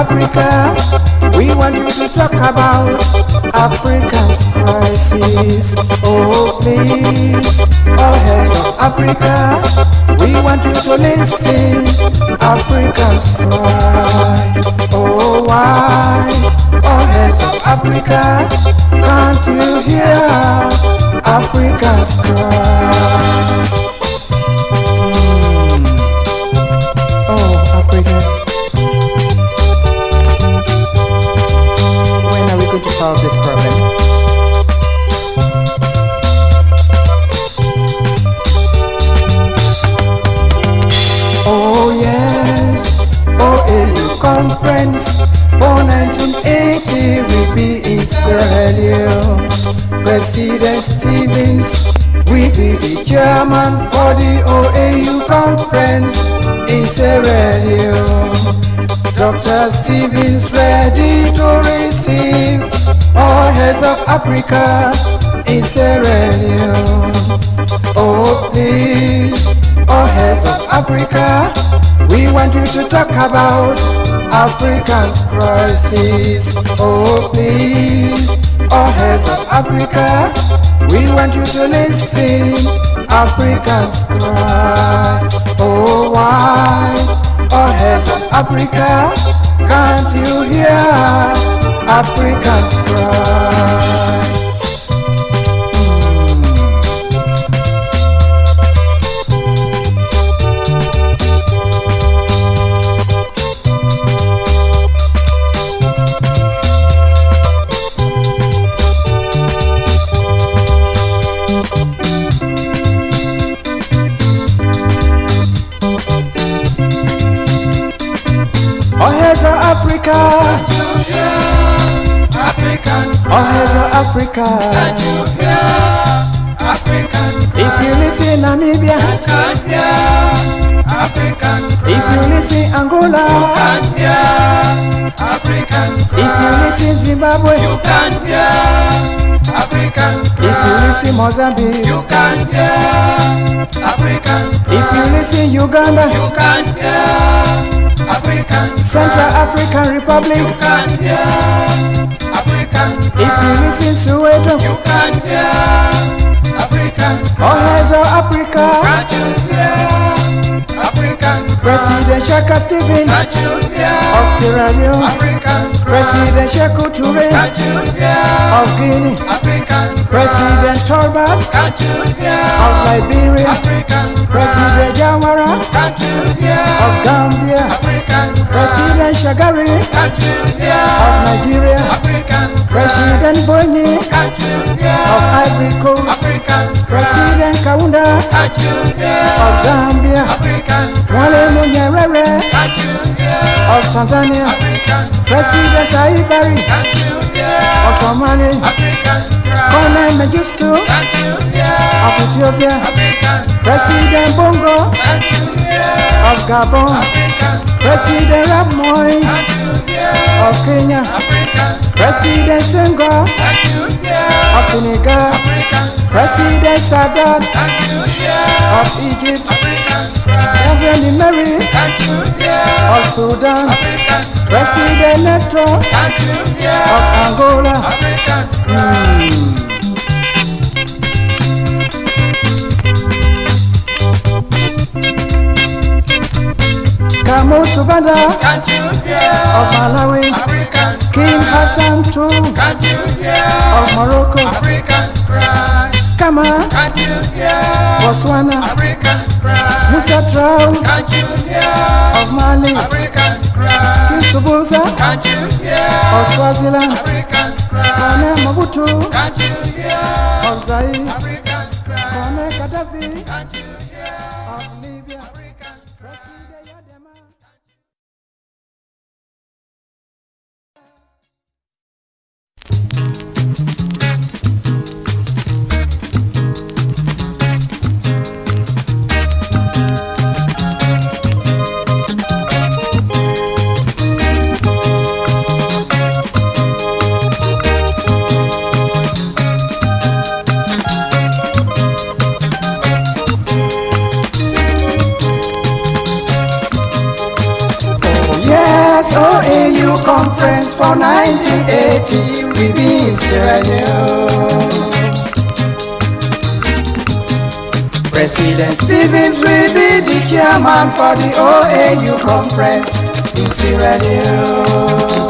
Africa, we want you to talk about Africa's crisis. Oh please, all heads of Africa, we want you to listen. Africa's cry. Oh why, all heads of Africa, can't you hear Africa's cry? Oh, Africa. We to solve this problem? Oh yes, oh, OAU conference for 1980 we be Leone. President Stevens, we be the chairman for the OAU conference in Sierra. Dr. Stevens heads of Africa in Sierra Leone. Oh please, all heads of Africa, we want you to talk about Africa's crisis. Oh please, all heads of Africa, we want you to listen. Africa's cry. Oh why, all heads of Africa, can't you hear Africa's cry? If you listen Angola, can't hear Africans, if you listen Zimbabwe, you can't hear Africans, if you listen Mozambique, you can't hear Africans, if you listen Uganda, you can't hear Africans, Central African Republic, you can't hear Africans, if you listen Soweto, you can't hear Africans, all heads of Africa, you hear African crown. President Shaka Stephen of Sierra Leone. African. President Sheku Toure of Guinea. African. President Tolbert of Liberia. African. President Jawara of Gambia. African Shagari can't you hear of Nigeria, Africans, President Bonyi can't you hear of Ivory Coast, Africans, President Kaunda can't you hear of Zambia, Africans, Mwalimu Nyerere can't you hear of Tanzania, Africans, President Saibari can't you hear of Somalia, Colonel Mengistu can't you hear of Ethiopia, Africans, President Bongo can't you hear of Gabon, President Ramoy. Can't you hear of Kenya, President Senghor. Can't you hear of Senegal, President Sadat. Can't you hear of Egypt, Reverend Mary can't you hear of Sudan, President Neto. Can't you hear of Angola. Africans hmm. Cry, Kamusu Banda can't you hear? Of Malawi, Africans King cry, Hassan II can't you hear? Of Morocco, Africans cry, Kama. Can't you hear? Botswana, Africans cry, Musa Trao can't you hear? Of Mali, Africans cry, King Subuza. Can't you hear? Of Swaziland, Africans cry, Mobutu. Can't you hear? Of Zaire, President Stevens will be the chairman for the OAU conference in Sierra Leone.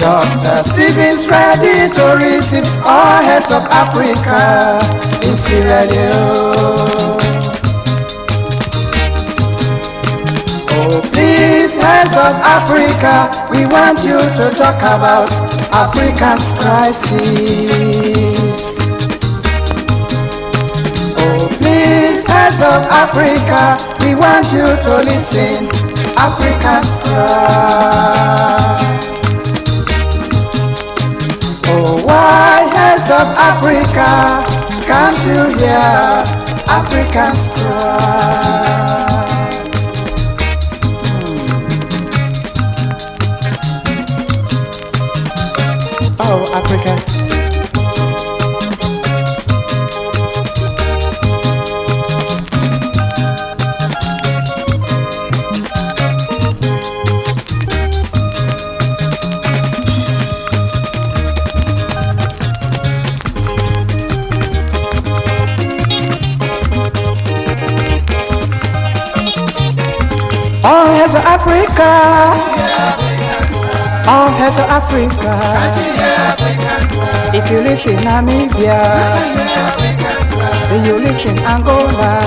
Dr. Stevens ready to receive all heads of Africa in Sierra Leone. Oh, please, heads of Africa, we want you to talk about Africa's crisis. Please, heads of Africa, we want you to listen. Africa's cry. Oh, why heads of Africa, can't you hear Africa's cry? Hmm. Oh, Africa. Africa. All has Africa. If you listen Namibia, if you listen Angola.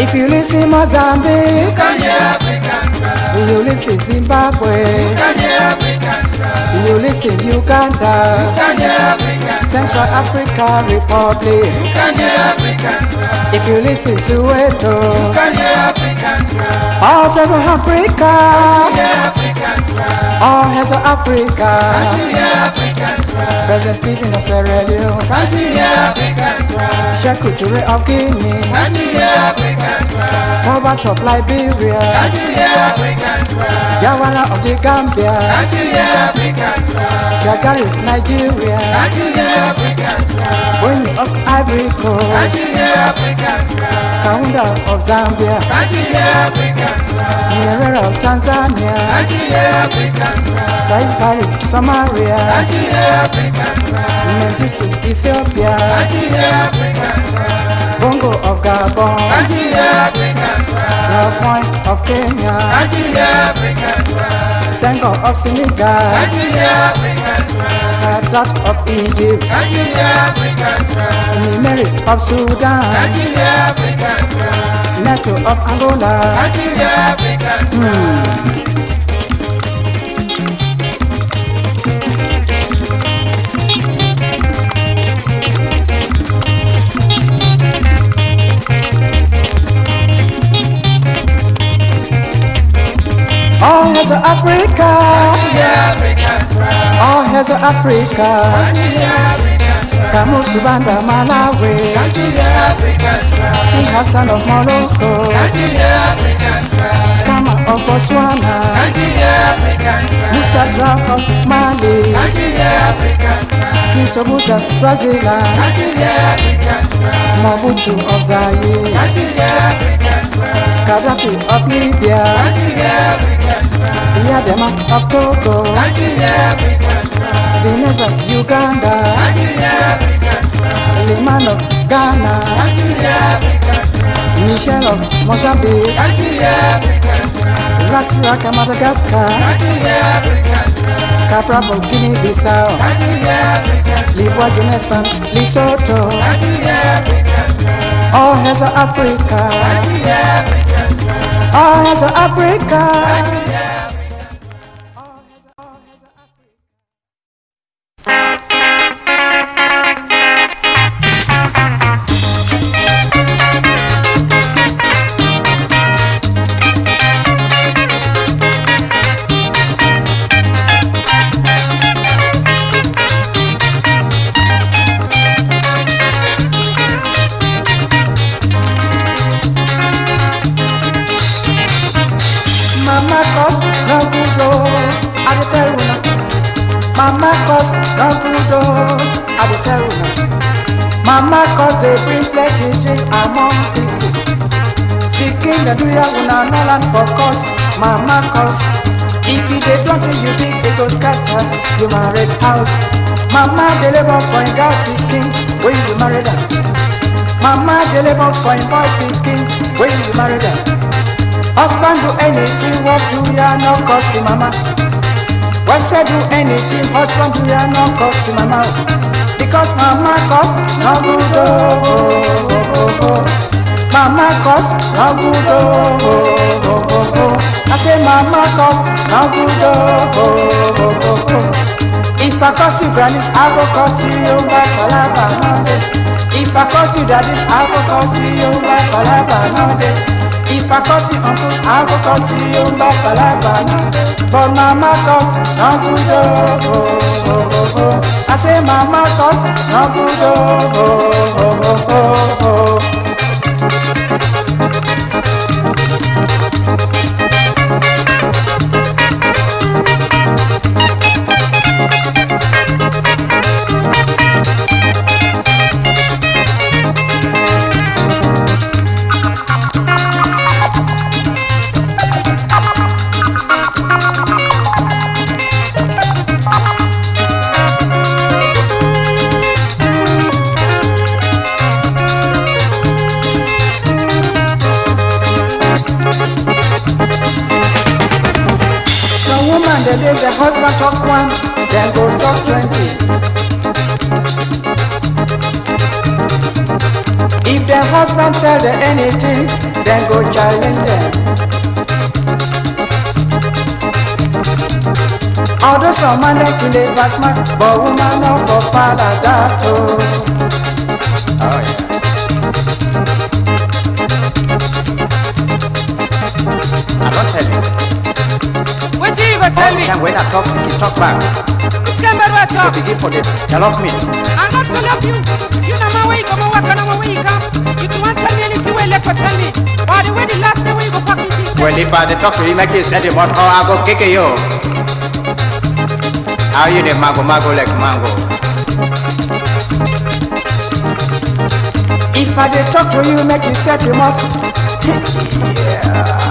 If you listen Mozambique, if you listen Zimbabwe. If you listen Uganda, Central Africa Republic. If you listen Soweto, all Southern Africa, all has Africa. President Stephen of Sierra Leone, Sheku Toure of Guinea, part of Liberia. Can't you hear Africans cry? Jawara of the Gambia. Can't you hear Africans cry? Shagari of Nigeria. Can't you hear Africans cry? Bonny of Ivory Coast. Can't you hear Africans cry? Kaunda of Zambia. Can't you hear Africans cry? Nyerere of Tanzania. Can't you hear Africans cry? Saipai of Somalia. Can't you hear Africans cry? Memphis of Ethiopia. Can't you hear Africans cry? Bongo of Gabon. Can't you hear Africans cry? the point of Kenya. Nigeria, Africa's pride. Senghor of Senegal. Nigeria, Africa's pride. Sadat of Egypt. Nigeria, Africa's pride. Nimeri of Sudan. Nigeria, Africa's pride. Neto of Angola. Nigeria, Africa's pride. Mm. Has Africa, Kamusu Banda Malawi, King Hassan of Morocco, Kama of Botswana, Musa Zra of Mali, King Sobuza Swaziland, Mobutu of Zaire, Gaddafi of Libya, Yadema of Togo, Veneza of Uganda, Limann of Ghana, Michel of Mozambique, Ras Raka Madagascar, Capra of Guinea-Bissau, Leabua Jonathan, Lesotho, all has Africa, all has Africa. Ya una no for cause mama cause if you dey do until you big e go scatter you married house. Mama dey labour for im girl pikin wey you married am. Mama dey labour for im boy pikin wey you married am. Husband do anything work do ya no cost im mama. Wife say do anything husband do ya no cost im mama. Because mama cost no good o. Oh, oh, oh, oh. Mama cost no good oh, oh, oh, oh, oh. I say mama cost no good oh, oh, oh, oh, oh. If I cost you granny, I go cost you back palava no day. If I cost you daddy, I go cost you back palava no day. If I cost you uncle, I go cost you back palava no day. But mama cost no good oh, oh, oh, oh, oh. I say mama cost no good oh, oh, oh, oh, oh. Some man dey kill dey pass man, but woman no go fall like that o. Oh, yeah. I don tell you. Wetin you go tell me? Time when I talk, you talk back. This kind bad word You talk. begin for the tell of me. I'm not to love you. You know my way you come and work and where you come. You can want tell me anything where you tell me. Or the way the last day when you go pack it is. Well, if I dey talk to you, make you say the mouth, oh, I go kick you. How you the mago mago like mango? If I dey talk to you, make you set your mouth. yeah.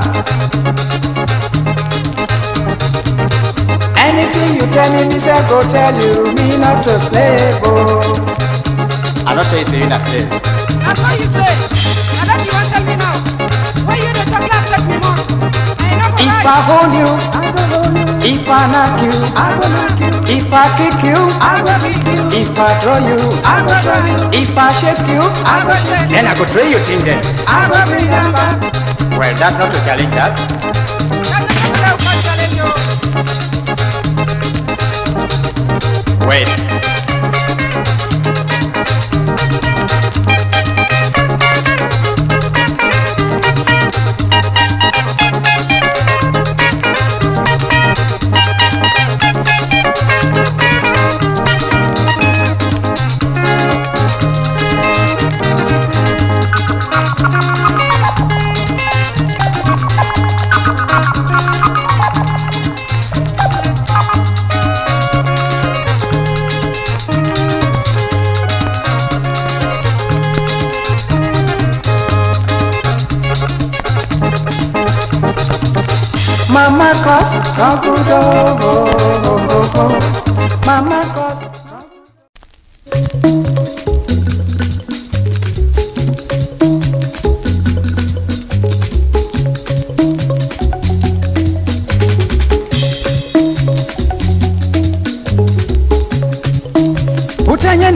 Anything you tell me, me say go tell you, me not to slave. Oh. I not say you not slave. That's what you say. Now that you want tell me now. Why you the talk let me more? I ain't not If right. I hold you, if I knock you, I will knock you. if I kick you, I will kick you. if I throw you, I will throw you. if I shake you, I will shake you. then I go throw you thing then. Well, that's not to challenge that.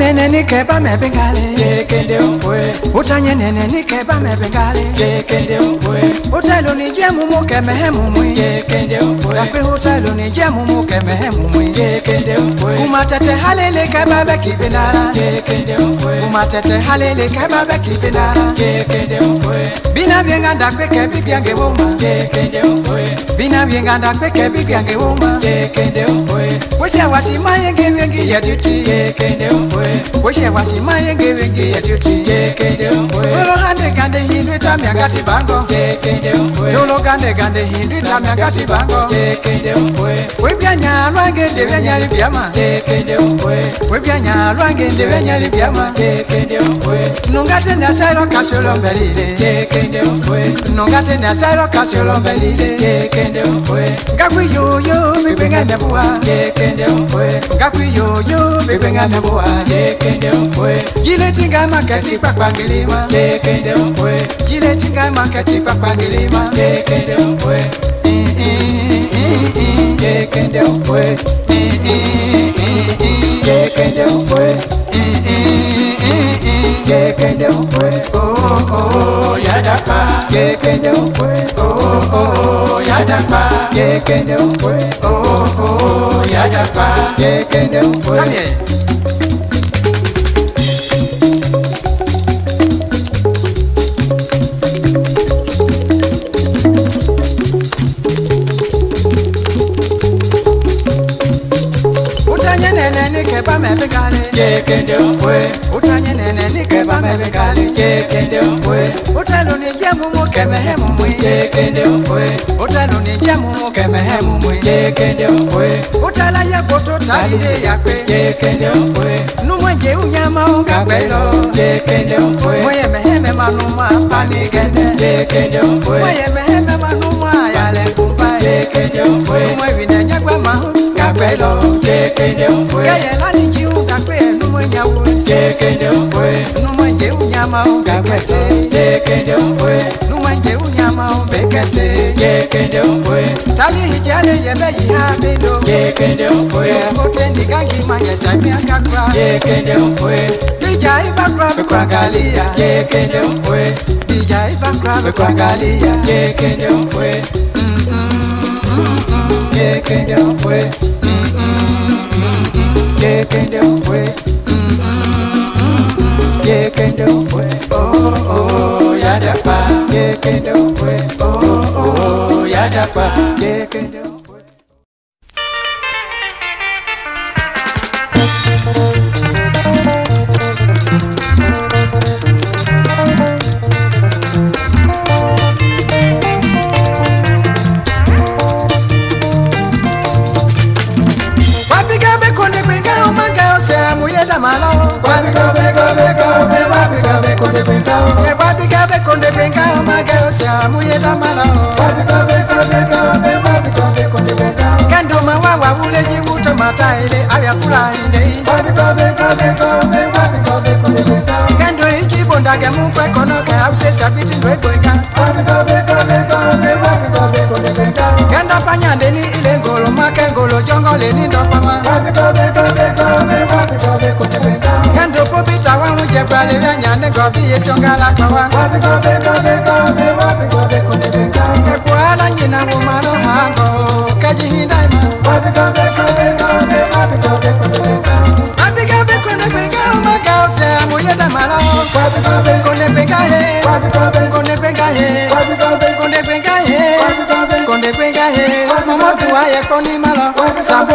nene nikeba mebengale. Yekende ukwe utanye nene nikeba mebengale. Yekende ukwe utelo nije mumu kemehe mumwe yekende ukwe akwe utelo nije mumu kemehe mumwe yekende ukwe umatete halele keba bekibinara yekende ukwe umatete halele keba bekibinara yekende ukwe bina byenganda kwekebi byange woma bina byenganda kwekebi byange woma weshe wasimaye ngebengi ya duty. Weshe wasimaye ngebengi ya duty. Tologande gande hindwi tamyangati bango tologande gande hindwi tamyangati bango ebyanyalwa ngende ebyanyali byama. Webyanyalwa ngende ebyanyali byama. Nungate nasero kasiolombelile nungate nasero kasiolombelile ngakwiyuyu migwenga mebuwa ngakwiyuyu migwenga mebuwa jiletinga makati kwakwangilima jiletinga makati kwakwangilima ufwe ngakwi yoyo bibwenga mebuwa Kekende ufwe jiletinga makati kwakwangilima Kekende ufwe jiletinga makati kwakwangilima Kekende ufwe Kekende ufwe Kekende ufwe Oh oh Kekende ufwe Oh oh yadapa Kekende ufwe Oh oh yadapa Kekende ufwe Come here. mbwe. Utanyinene nikebame vikali jekende mbwe. Utalunija mumu kemehe mumwi jekende mbwe. Utalunija mumu kemehe mumwi jekende mbwe. Utalaya poto talile yakwe jekende mbwe. Numwenje unyama ungakwelo jekende mbwe. Mweyemeheme manuma panikende jekende mbwe. Mweyemeheme manuma yalenkumpa jekende mbwe. Mwevinenyekwemahu kakwelo jekende mbwe. Jiu jiungakwelo nhau Kê kê đéo quê. Nó mai dẻo nhà mau Cả quê tê. Kê kê đéo quê. Nó mai dẻo nhà mau Bê kê tê. Kê kê đéo quê. Tali hijale ya bê yi ha bê đô Kê kê đéo quê. Cô đi gà mà ya sai mẹ cà qua. Kê kê đéo quê. Đi giải bạc ra bê qua gà lì ya Kê kê đéo Đi giải bạc ra bê qua gà lì ya Kê kê đéo quê. Kê kê đéo quê. Kê kê đéo quê. Kekende ufwe Oh oh yadapa. Kekende ufwe Oh oh yadapa. Kekende Babanyade ní ilé gòlò mákẹ́ gòlò jọ́ngọ́ lè ní dọ́pamọ́. Kẹ́ńdò pọ́bìtà wà ń jẹ gbalẹ̀ rẹ̀ yàn nígọ̀ bí yéṣọ́ gálà pa wá. Ẹ̀kọ́ aláǹyìn náà mo máa ń hàn gọ̀ kẹ́jì hín dáìmọ̀.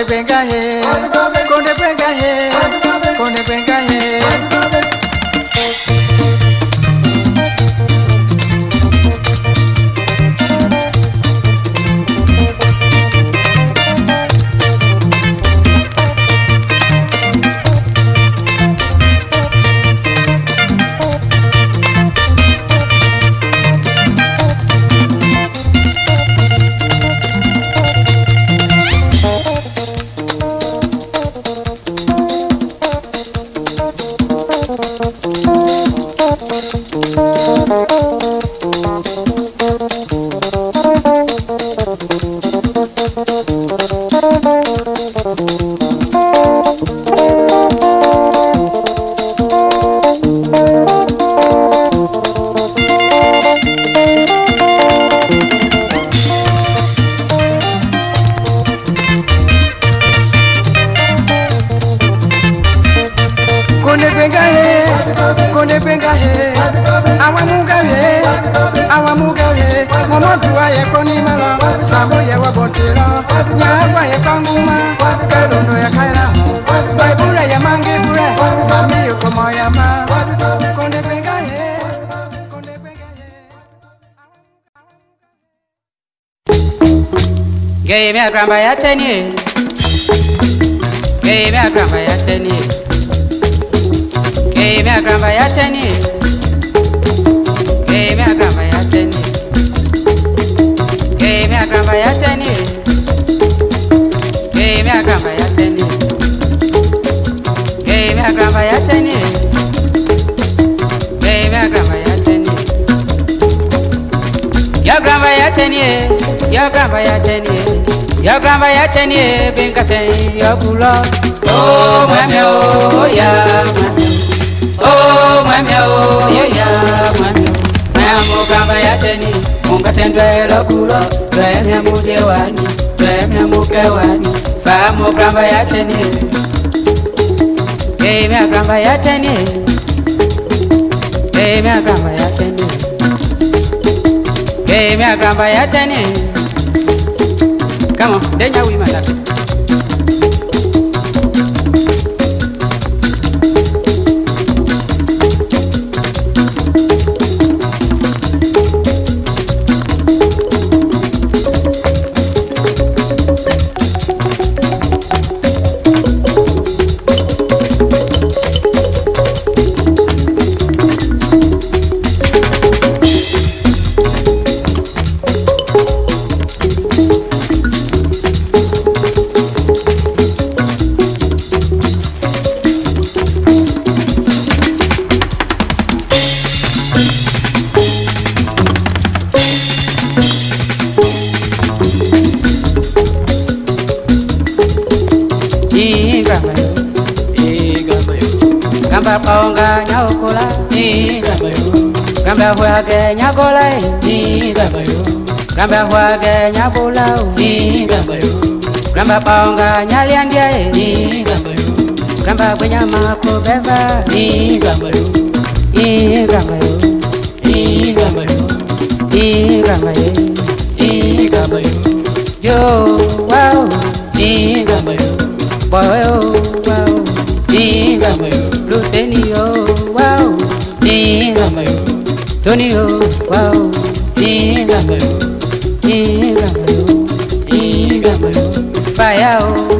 Konde benga Baby, I grandma, I ten years. Baby, I grandma, I ten years. Baby, I grandma, I ten years. Baby, I grandma, I ten years. Baby, I grandma, I ten years. Baby, I grandma, I ten years. Baby, I grandma, I ten years. ya bramba ya tenie ya bramba ya tenie ya bramba ya tenie benga ten ya bula o mame o ya mame o oh, mame o oh, ya ya mame mamo oh, bramba ya tenie bunga ten dwe lo bula dwe mya dwe mya mu ke wani. Hey, my grandma, Hey, my grandma, Hey, me a grandpa, you're Come on, then you will, my. hoa kè nhà cô lấy đi gần bờ Ramba hoa kè nhà cô lâu đi gần bờ Ramba bao ngà nhà liên đi đi gần bờ Ramba quê nhà mà cô bé va đi gần bờ đi gần bờ đi gần bờ đi gần bờ đi gần bờ yo wow đi gần bờ boy wow đi gần bờ Luceni wow đi gần bờ tóní wow, wá o ìgbàgbọ́ ìgbàgbọ́ ìgbàgbọ́ báyà o.